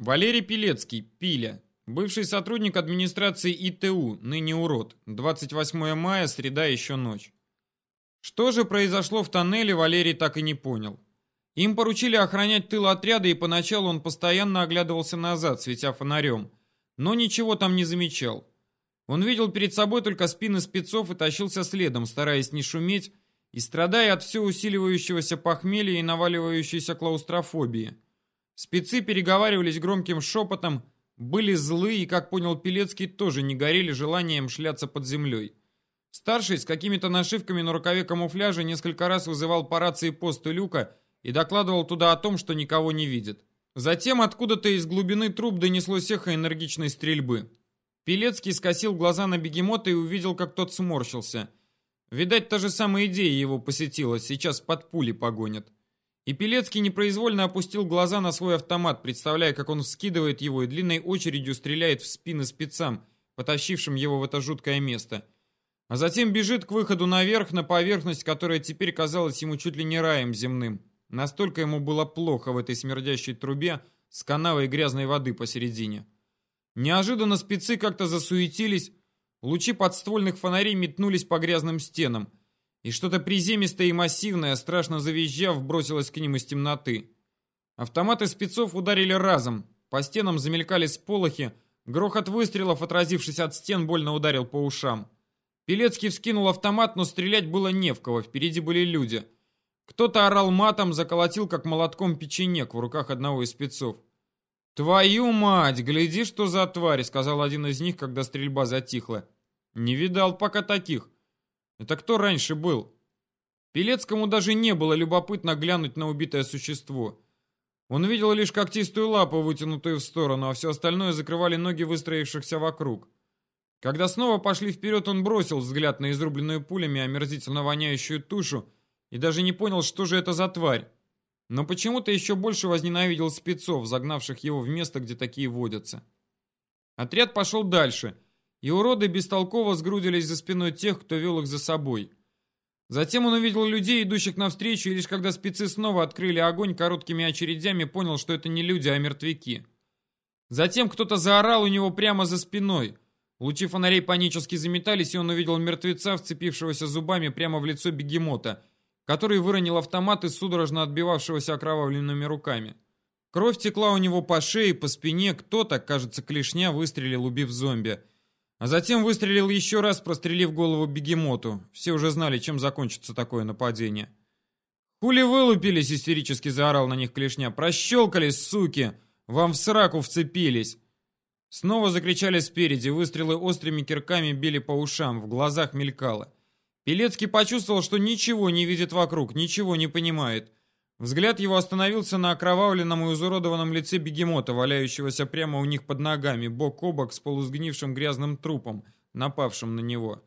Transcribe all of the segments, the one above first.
Валерий Пилецкий, Пиля. Бывший сотрудник администрации ИТУ, ныне урод. 28 мая, среда, еще ночь. Что же произошло в тоннеле, Валерий так и не понял. Им поручили охранять тыл отряда, и поначалу он постоянно оглядывался назад, светя фонарем. Но ничего там не замечал. Он видел перед собой только спины спецов и тащился следом, стараясь не шуметь и страдая от все усиливающегося похмелья и наваливающейся клаустрофобии. Спецы переговаривались громким шепотом, были злы и, как понял Пелецкий, тоже не горели желанием шляться под землей. Старший с какими-то нашивками на рукаве камуфляжа несколько раз вызывал по рации пост люка и докладывал туда о том, что никого не видит. Затем откуда-то из глубины труб донеслось эхо энергичной стрельбы. Пелецкий скосил глаза на бегемота и увидел, как тот сморщился. Видать, та же самая идея его посетила, сейчас под пули погонят. И Пелецкий непроизвольно опустил глаза на свой автомат, представляя, как он вскидывает его и длинной очередью стреляет в спины спецам, потащившим его в это жуткое место. А затем бежит к выходу наверх, на поверхность, которая теперь казалась ему чуть ли не раем земным. Настолько ему было плохо в этой смердящей трубе с канавой грязной воды посередине. Неожиданно спецы как-то засуетились, лучи подствольных фонарей метнулись по грязным стенам – и что-то приземистое и массивное, страшно завизжав, бросилось к ним из темноты. Автоматы спецов ударили разом, по стенам замелькали сполохи, грохот выстрелов, отразившись от стен, больно ударил по ушам. Пелецкий вскинул автомат, но стрелять было не в кого, впереди были люди. Кто-то орал матом, заколотил, как молотком печенек в руках одного из спецов. «Твою мать, гляди, что за тварь!» — сказал один из них, когда стрельба затихла. «Не видал пока таких. Это кто раньше был? Пелецкому даже не было любопытно глянуть на убитое существо. Он видел лишь когтистую лапу, вытянутую в сторону, а все остальное закрывали ноги выстроившихся вокруг. Когда снова пошли вперед, он бросил взгляд на изрубленную пулями омерзительно воняющую тушу и даже не понял, что же это за тварь. Но почему-то еще больше возненавидел спецов, загнавших его в место, где такие водятся. Отряд пошел дальше, и уроды бестолково сгрудились за спиной тех, кто вел их за собой. Затем он увидел людей, идущих навстречу, и лишь когда спецы снова открыли огонь короткими очередями, понял, что это не люди, а мертвяки. Затем кто-то заорал у него прямо за спиной. Лучи фонарей панически заметались, и он увидел мертвеца, вцепившегося зубами прямо в лицо бегемота, который выронил автомат из судорожно отбивавшегося окровавленными руками. Кровь текла у него по шее, по спине, кто-то, кажется, клешня, выстрелил, убив зомби. А затем выстрелил еще раз, прострелив голову бегемоту. Все уже знали, чем закончится такое нападение. «Хули вылупились?» — истерически заорал на них клешня. «Прощелкались, суки! Вам в сраку вцепились!» Снова закричали спереди, выстрелы острыми кирками били по ушам, в глазах мелькало. Пелецкий почувствовал, что ничего не видит вокруг, ничего не понимает. Взгляд его остановился на окровавленном и изуродованном лице бегемота, валяющегося прямо у них под ногами, бок о бок с полусгнившим грязным трупом, напавшим на него.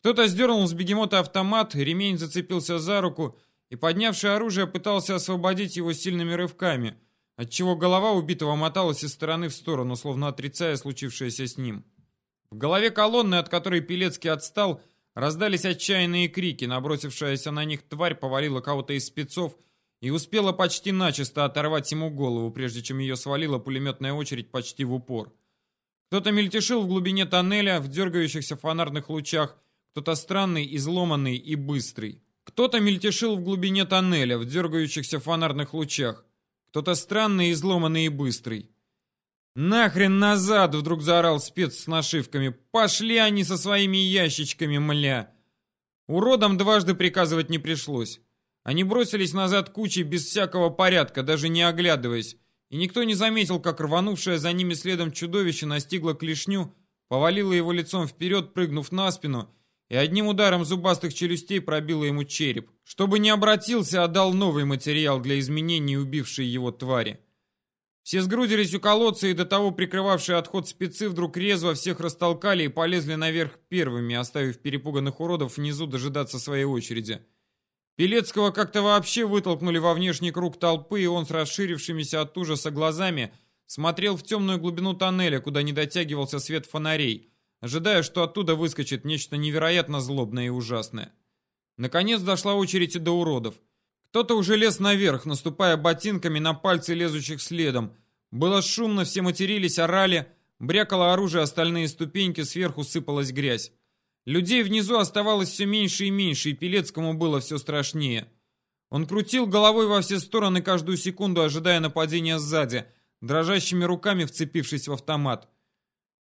Кто-то сдернул с бегемота автомат, ремень зацепился за руку, и поднявший оружие пытался освободить его сильными рывками, отчего голова убитого моталась из стороны в сторону, словно отрицая случившееся с ним. В голове колонны, от которой Пелецкий отстал, раздались отчаянные крики, набросившаяся на них тварь повалила кого-то из спецов, и успела почти начисто оторвать ему голову, прежде чем ее свалила пулеметная очередь почти в упор. Кто-то мельтешил в глубине тоннеля, в дергающихся фонарных лучах, кто-то странный, изломанный и быстрый. Кто-то мельтешил в глубине тоннеля, в дергающихся фонарных лучах, кто-то странный, изломанный и быстрый. «Нахрен назад!» — вдруг заорал спец с нашивками. «Пошли они со своими ящичками, мля!» Уродам дважды приказывать не пришлось. Они бросились назад кучей без всякого порядка, даже не оглядываясь, и никто не заметил, как рванувшее за ними следом чудовище настигло клешню, повалило его лицом вперед, прыгнув на спину, и одним ударом зубастых челюстей пробило ему череп. Чтобы не обратился, отдал новый материал для изменений убившей его твари. Все сгрудились у колодца, и до того прикрывавшие отход спецы вдруг резво всех растолкали и полезли наверх первыми, оставив перепуганных уродов внизу дожидаться своей очереди. Пелецкого как-то вообще вытолкнули во внешний круг толпы, и он с расширившимися от ужаса глазами смотрел в темную глубину тоннеля, куда не дотягивался свет фонарей, ожидая, что оттуда выскочит нечто невероятно злобное и ужасное. Наконец дошла очередь и до уродов. Кто-то уже лез наверх, наступая ботинками на пальцы лезущих следом, Было шумно, все матерились, орали, брякало оружие, остальные ступеньки, сверху сыпалась грязь. Людей внизу оставалось все меньше и меньше, и Пелецкому было все страшнее. Он крутил головой во все стороны каждую секунду, ожидая нападения сзади, дрожащими руками вцепившись в автомат.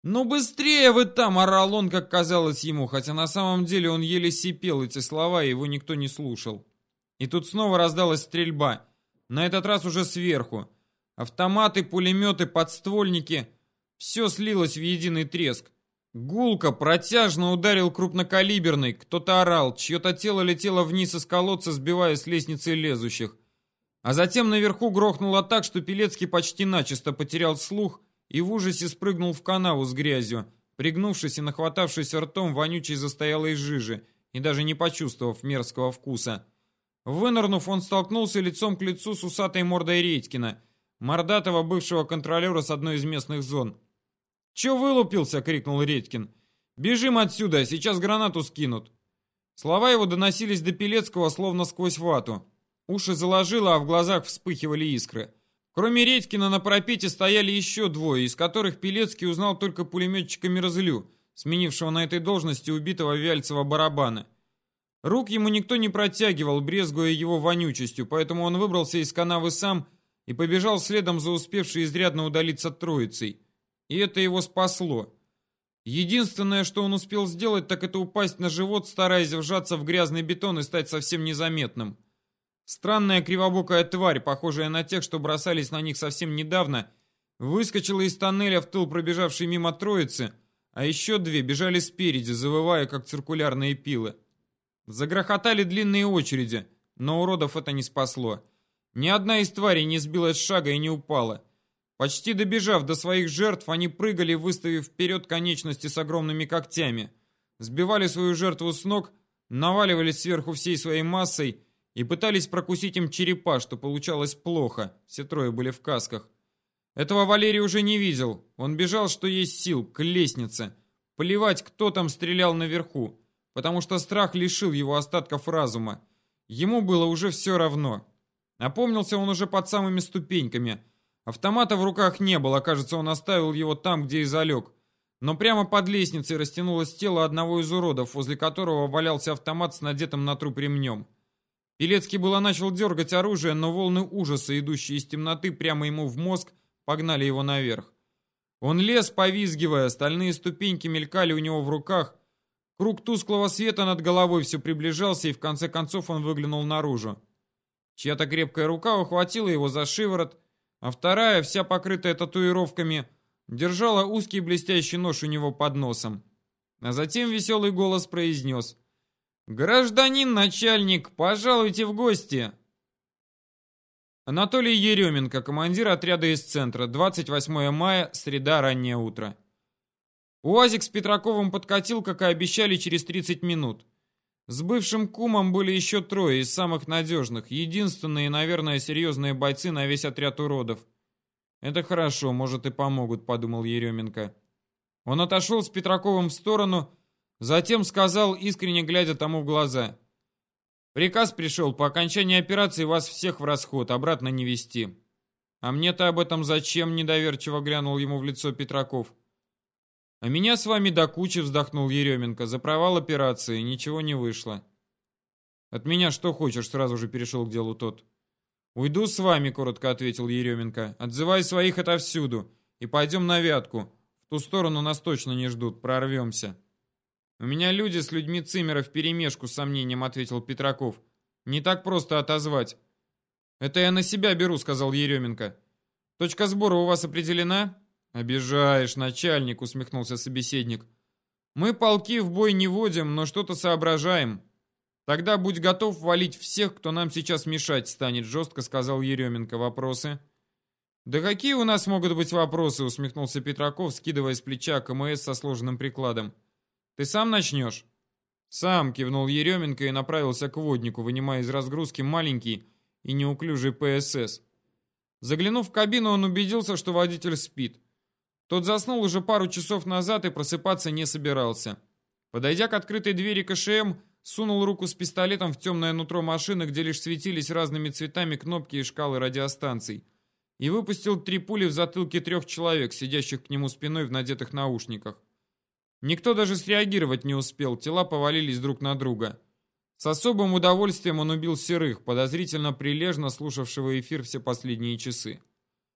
«Ну быстрее вы там!» — орал он, как казалось ему, хотя на самом деле он еле сипел эти слова, и его никто не слушал. И тут снова раздалась стрельба, на этот раз уже сверху. Автоматы, пулеметы, подствольники — все слилось в единый треск. Гулко, протяжно ударил крупнокалиберный, кто-то орал, чье-то тело летело вниз из колодца, сбивая с лестницы лезущих. А затем наверху грохнуло так, что Пелецкий почти начисто потерял слух и в ужасе спрыгнул в канаву с грязью, пригнувшись и нахватавшись ртом вонючей застоялой жижи и даже не почувствовав мерзкого вкуса. Вынырнув, он столкнулся лицом к лицу с усатой мордой Редькина, мордатого бывшего контролера с одной из местных зон. «Че вылупился?» — крикнул Редькин. «Бежим отсюда, сейчас гранату скинут». Слова его доносились до Пелецкого, словно сквозь вату. Уши заложило, а в глазах вспыхивали искры. Кроме Редькина на пропите стояли еще двое, из которых Пелецкий узнал только пулеметчика Мерзлю, сменившего на этой должности убитого Вяльцева барабана. Рук ему никто не протягивал, брезгуя его вонючестью, поэтому он выбрался из канавы сам и побежал следом за успевшей изрядно удалиться троицей. И это его спасло. Единственное, что он успел сделать, так это упасть на живот, стараясь вжаться в грязный бетон и стать совсем незаметным. Странная кривобокая тварь, похожая на тех, что бросались на них совсем недавно, выскочила из тоннеля в тыл пробежавшей мимо троицы, а еще две бежали спереди, завывая, как циркулярные пилы. Загрохотали длинные очереди, но уродов это не спасло. Ни одна из тварей не сбилась с шага и не упала. Почти добежав до своих жертв, они прыгали, выставив вперед конечности с огромными когтями. Сбивали свою жертву с ног, наваливались сверху всей своей массой и пытались прокусить им черепа, что получалось плохо, все трое были в касках. Этого Валерий уже не видел, он бежал, что есть сил, к лестнице. Плевать, кто там стрелял наверху, потому что страх лишил его остатков разума. Ему было уже все равно. Опомнился он уже под самыми ступеньками. Автомата в руках не было, кажется, он оставил его там, где и залег. Но прямо под лестницей растянулось тело одного из уродов, возле которого валялся автомат с надетым на труп ремнем. Пелецкий было начал дергать оружие, но волны ужаса, идущие из темноты прямо ему в мозг, погнали его наверх. Он лез, повизгивая, стальные ступеньки мелькали у него в руках. Круг тусклого света над головой все приближался, и в конце концов он выглянул наружу. Чья-то крепкая рука ухватила его за шиворот, а вторая, вся покрытая татуировками, держала узкий блестящий нож у него под носом. А затем веселый голос произнес «Гражданин начальник, пожалуйте в гости!» Анатолий Еременко, командир отряда из центра, 28 мая, среда, раннее утро. УАЗик с Петраковым подкатил, как и обещали, через 30 минут. С бывшим кумом были еще трое из самых надежных, единственные, наверное, серьезные бойцы на весь отряд уродов. «Это хорошо, может и помогут», — подумал Еременко. Он отошел с Петраковым в сторону Затем сказал, искренне глядя тому в глаза. «Приказ пришел, по окончании операции вас всех в расход, обратно не вести». «А мне-то об этом зачем?» — недоверчиво глянул ему в лицо Петраков. «А меня с вами до кучи», — вздохнул Еременко. «За провал операции ничего не вышло». «От меня что хочешь?» — сразу же перешел к делу тот. «Уйду с вами», — коротко ответил Еременко. «Отзывай своих отовсюду. И пойдем на вятку. В ту сторону нас точно не ждут. Прорвемся». «У меня люди с людьми Цимера вперемешку с сомнением», — ответил Петраков. «Не так просто отозвать». «Это я на себя беру», — сказал Еременко. «Точка сбора у вас определена?» «Обижаешь, начальник», — усмехнулся собеседник. «Мы полки в бой не водим, но что-то соображаем». «Тогда будь готов валить всех, кто нам сейчас мешать станет», — жестко сказал Еременко. «Вопросы?» «Да какие у нас могут быть вопросы?» — усмехнулся Петраков, скидывая с плеча КМС со сложенным прикладом. Ты сам начнешь?» «Сам», — кивнул Еременко и направился к воднику, вынимая из разгрузки маленький и неуклюжий ПСС. Заглянув в кабину, он убедился, что водитель спит. Тот заснул уже пару часов назад и просыпаться не собирался. Подойдя к открытой двери КШМ, сунул руку с пистолетом в темное нутро машины, где лишь светились разными цветами кнопки и шкалы радиостанций. и выпустил три пули в затылки трех человек, сидящих к нему спиной в надетых наушниках. Никто даже среагировать не успел, тела повалились друг на друга. С особым удовольствием он убил серых, подозрительно прилежно слушавшего эфир все последние часы.